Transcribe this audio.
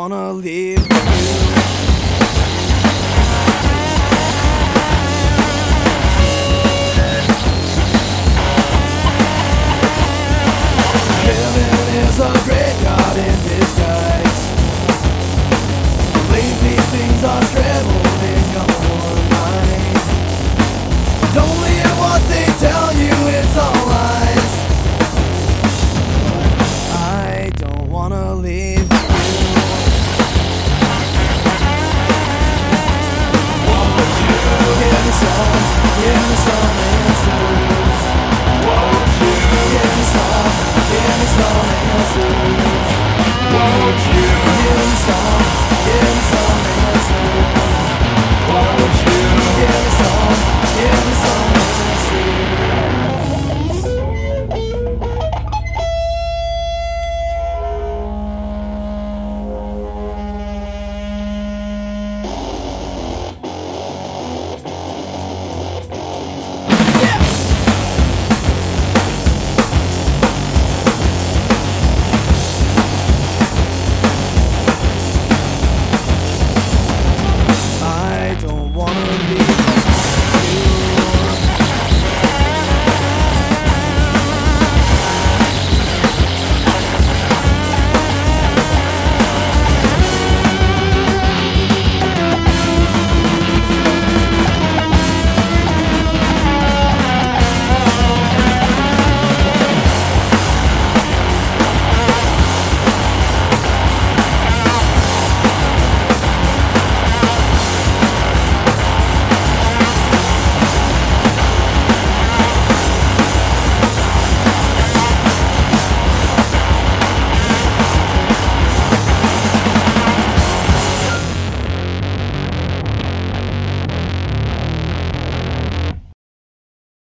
wanna leave you. Heaven is a graveyard in disguise. Lately things are in your mind. Don't what they tell you, it's all lies. I don't wanna leave. Won't you?